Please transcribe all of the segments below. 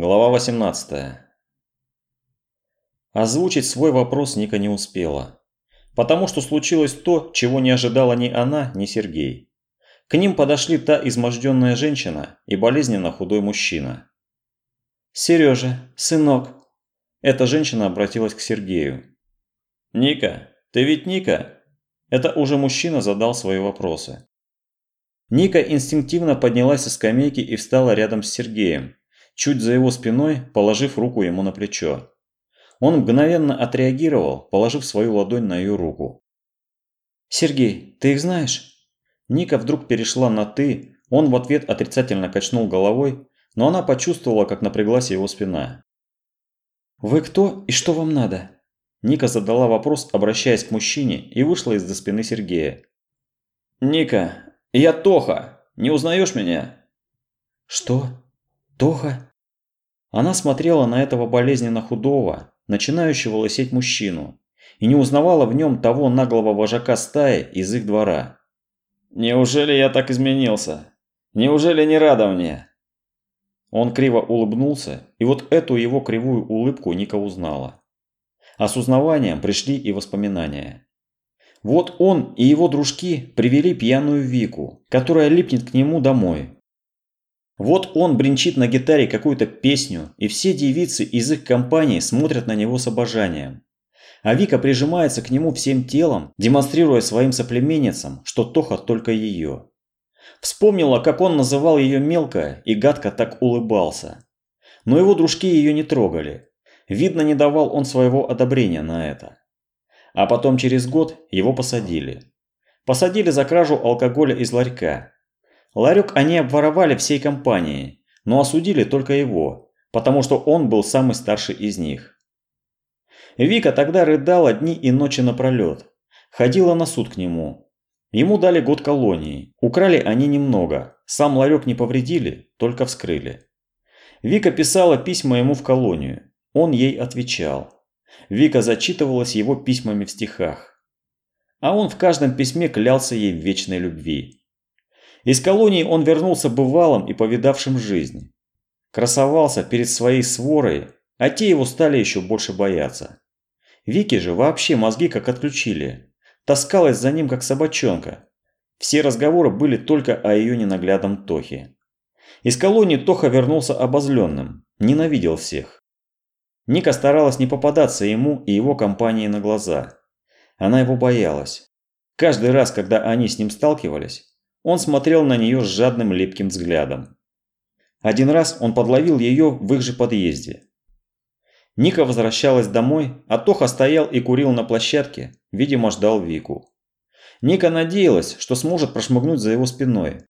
Глава 18. Озвучить свой вопрос Ника не успела. Потому что случилось то, чего не ожидала ни она, ни Сергей. К ним подошли та изможденная женщина и болезненно худой мужчина. «Сережа, сынок!» Эта женщина обратилась к Сергею. «Ника, ты ведь Ника?» Это уже мужчина задал свои вопросы. Ника инстинктивно поднялась со скамейки и встала рядом с Сергеем, чуть за его спиной, положив руку ему на плечо. Он мгновенно отреагировал, положив свою ладонь на ее руку. «Сергей, ты их знаешь?» Ника вдруг перешла на «ты», он в ответ отрицательно качнул головой, но она почувствовала, как напряглась его спина. «Вы кто и что вам надо?» Ника задала вопрос, обращаясь к мужчине, и вышла из-за спины Сергея. «Ника, я Тоха, не узнаешь меня?» «Что? Тоха?» Она смотрела на этого болезненно худого, начинающего лысеть мужчину, и не узнавала в нем того наглого вожака стаи из их двора. «Неужели я так изменился? Неужели не рада мне?» Он криво улыбнулся, и вот эту его кривую улыбку Ника узнала. А с узнаванием пришли и воспоминания. Вот он и его дружки привели пьяную Вику, которая липнет к нему домой, вот он бренчит на гитаре какую-то песню, и все девицы из их компании смотрят на него с обожанием. А Вика прижимается к нему всем телом, демонстрируя своим соплеменницам, что Тоха только ее. Вспомнила, как он называл ее мелкая, и гадко так улыбался. Но его дружки ее не трогали. Видно, не давал он своего одобрения на это. А потом через год его посадили. Посадили за кражу алкоголя из ларька, Ларек они обворовали всей компанией, но осудили только его, потому что он был самый старший из них. Вика тогда рыдала дни и ночи напролет. Ходила на суд к нему. Ему дали год колонии. Украли они немного. Сам ларек не повредили, только вскрыли. Вика писала письма ему в колонию. Он ей отвечал. Вика зачитывалась его письмами в стихах. А он в каждом письме клялся ей в вечной любви. Из колонии он вернулся бывалым и повидавшим жизнь. Красовался перед своей сворой, а те его стали еще больше бояться. Вики же вообще мозги как отключили. Таскалась за ним как собачонка. Все разговоры были только о ее ненаглядном Тохе. Из колонии Тоха вернулся обозленным, ненавидел всех. Ника старалась не попадаться ему и его компании на глаза. Она его боялась. Каждый раз, когда они с ним сталкивались, он смотрел на нее с жадным липким взглядом. Один раз он подловил ее в их же подъезде. Ника возвращалась домой, а Тоха стоял и курил на площадке, видимо ждал Вику. Ника надеялась, что сможет прошмыгнуть за его спиной.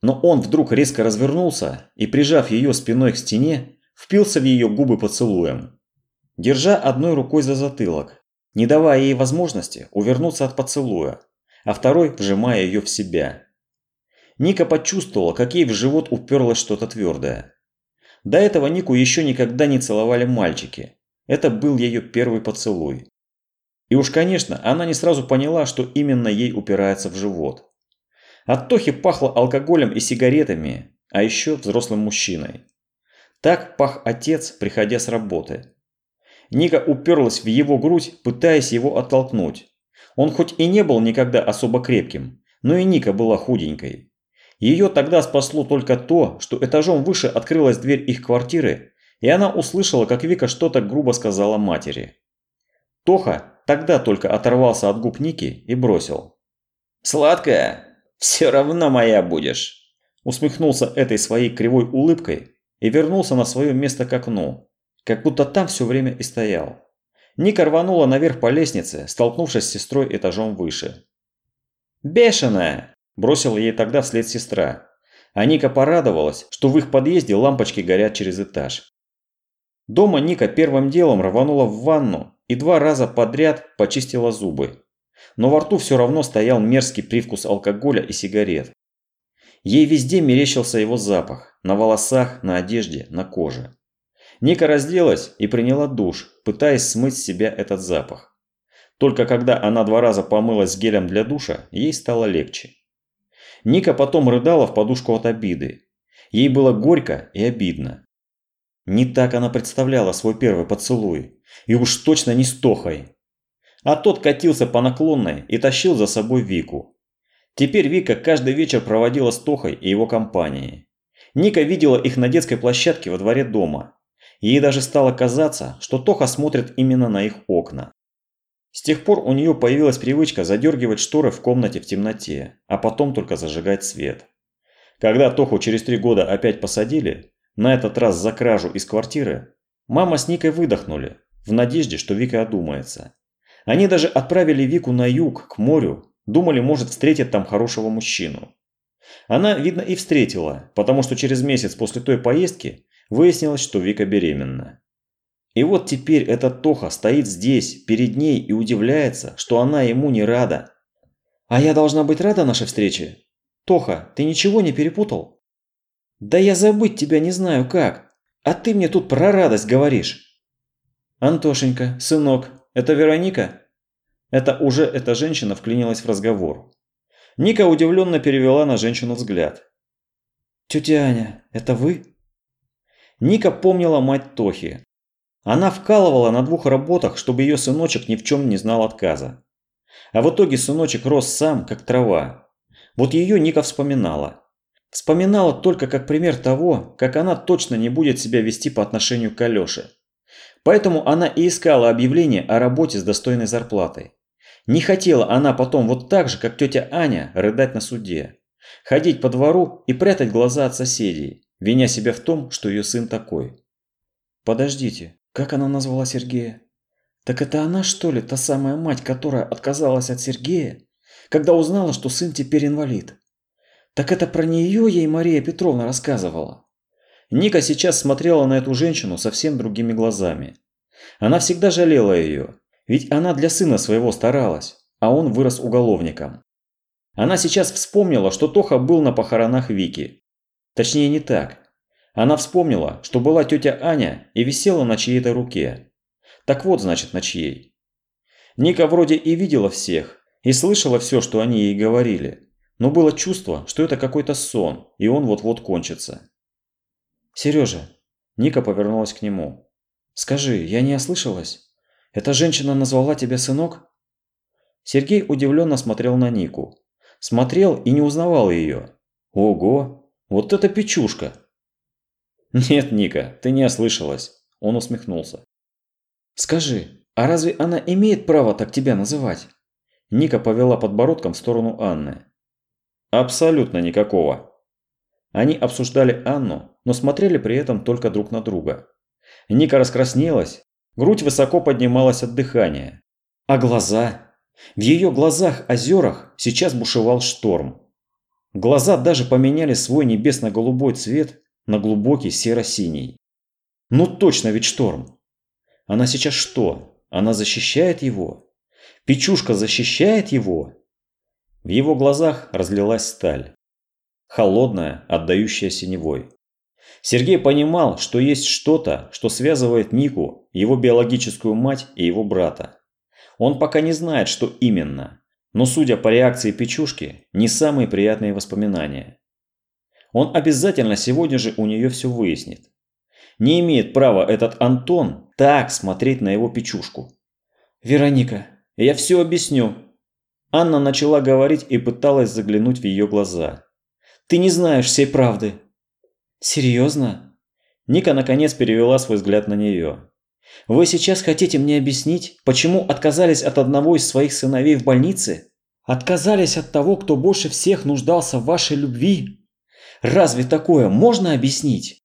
Но он вдруг резко развернулся и, прижав ее спиной к стене, впился в ее губы поцелуем. Держа одной рукой за затылок, не давая ей возможности увернуться от поцелуя, а второй вжимая ее в себя. Ника почувствовала, как ей в живот уперлось что-то твердое. До этого Нику еще никогда не целовали мальчики. Это был ее первый поцелуй. И уж, конечно, она не сразу поняла, что именно ей упирается в живот. От Тохи пахло алкоголем и сигаретами, а еще взрослым мужчиной. Так пах отец, приходя с работы. Ника уперлась в его грудь, пытаясь его оттолкнуть. Он хоть и не был никогда особо крепким, но и Ника была худенькой. Ее тогда спасло только то, что этажом выше открылась дверь их квартиры, и она услышала, как Вика что-то грубо сказала матери. Тоха тогда только оторвался от губ Ники и бросил. «Сладкая, все равно моя будешь!» Усмехнулся этой своей кривой улыбкой и вернулся на свое место к окну, как будто там все время и стоял. Ника рванула наверх по лестнице, столкнувшись с сестрой этажом выше. «Бешеная!» Бросила ей тогда вслед сестра. А Ника порадовалась, что в их подъезде лампочки горят через этаж. Дома Ника первым делом рванула в ванну и два раза подряд почистила зубы. Но во рту все равно стоял мерзкий привкус алкоголя и сигарет. Ей везде мерещился его запах – на волосах, на одежде, на коже. Ника разделась и приняла душ, пытаясь смыть с себя этот запах. Только когда она два раза помылась гелем для душа, ей стало легче. Ника потом рыдала в подушку от обиды. Ей было горько и обидно. Не так она представляла свой первый поцелуй. И уж точно не с Тохой. А тот катился по наклонной и тащил за собой Вику. Теперь Вика каждый вечер проводила с Тохой и его компанией. Ника видела их на детской площадке во дворе дома. Ей даже стало казаться, что Тоха смотрит именно на их окна. С тех пор у нее появилась привычка задергивать шторы в комнате в темноте, а потом только зажигать свет. Когда Тоху через три года опять посадили, на этот раз за кражу из квартиры, мама с Никой выдохнули, в надежде, что Вика одумается. Они даже отправили Вику на юг, к морю, думали, может, встретит там хорошего мужчину. Она, видно, и встретила, потому что через месяц после той поездки выяснилось, что Вика беременна. И вот теперь этот Тоха стоит здесь, перед ней и удивляется, что она ему не рада. «А я должна быть рада нашей встрече? Тоха, ты ничего не перепутал?» «Да я забыть тебя не знаю как, а ты мне тут про радость говоришь». «Антошенька, сынок, это Вероника?» Это уже эта женщина вклинилась в разговор. Ника удивленно перевела на женщину взгляд. «Тетя Аня, это вы?» Ника помнила мать Тохи, она вкалывала на двух работах, чтобы ее сыночек ни в чем не знал отказа. А в итоге сыночек рос сам, как трава. Вот ее Ника вспоминала. Вспоминала только как пример того, как она точно не будет себя вести по отношению к Алёше. Поэтому она и искала объявление о работе с достойной зарплатой. Не хотела она потом вот так же, как тетя Аня, рыдать на суде. Ходить по двору и прятать глаза от соседей, виня себя в том, что ее сын такой. «Подождите, как она назвала Сергея? Так это она, что ли, та самая мать, которая отказалась от Сергея, когда узнала, что сын теперь инвалид? Так это про нее ей Мария Петровна рассказывала. Ника сейчас смотрела на эту женщину совсем другими глазами. Она всегда жалела ее, ведь она для сына своего старалась, а он вырос уголовником. Она сейчас вспомнила, что Тоха был на похоронах Вики. Точнее не так. Она вспомнила, что была тетя Аня и висела на чьей-то руке. Так вот, значит, на чьей. Ника вроде и видела всех, и слышала все, что они ей говорили. Но было чувство, что это какой-то сон, и он вот-вот кончится. «Сережа», – Ника повернулась к нему. «Скажи, я не ослышалась? Эта женщина назвала тебя сынок?» Сергей удивленно смотрел на Нику. Смотрел и не узнавал ее. «Ого, вот это печушка!» «Нет, Ника, ты не ослышалась», – он усмехнулся. «Скажи, а разве она имеет право так тебя называть?» Ника повела подбородком в сторону Анны. «Абсолютно никакого». Они обсуждали Анну, но смотрели при этом только друг на друга. Ника раскраснелась, грудь высоко поднималась от дыхания. А глаза? В ее глазах-озерах сейчас бушевал шторм. Глаза даже поменяли свой небесно-голубой цвет на глубокий серо-синий. Ну точно ведь шторм. Она сейчас что? Она защищает его? Печушка защищает его? В его глазах разлилась сталь. Холодная, отдающая синевой. Сергей понимал, что есть что-то, что связывает Нику, его биологическую мать и его брата. Он пока не знает, что именно, но судя по реакции Печушки, не самые приятные воспоминания. Он обязательно сегодня же у нее все выяснит. Не имеет права этот Антон так смотреть на его печушку. «Вероника, я все объясню». Анна начала говорить и пыталась заглянуть в ее глаза. «Ты не знаешь всей правды». «Серьезно?» Ника наконец перевела свой взгляд на нее. «Вы сейчас хотите мне объяснить, почему отказались от одного из своих сыновей в больнице? Отказались от того, кто больше всех нуждался в вашей любви?» Разве такое можно объяснить?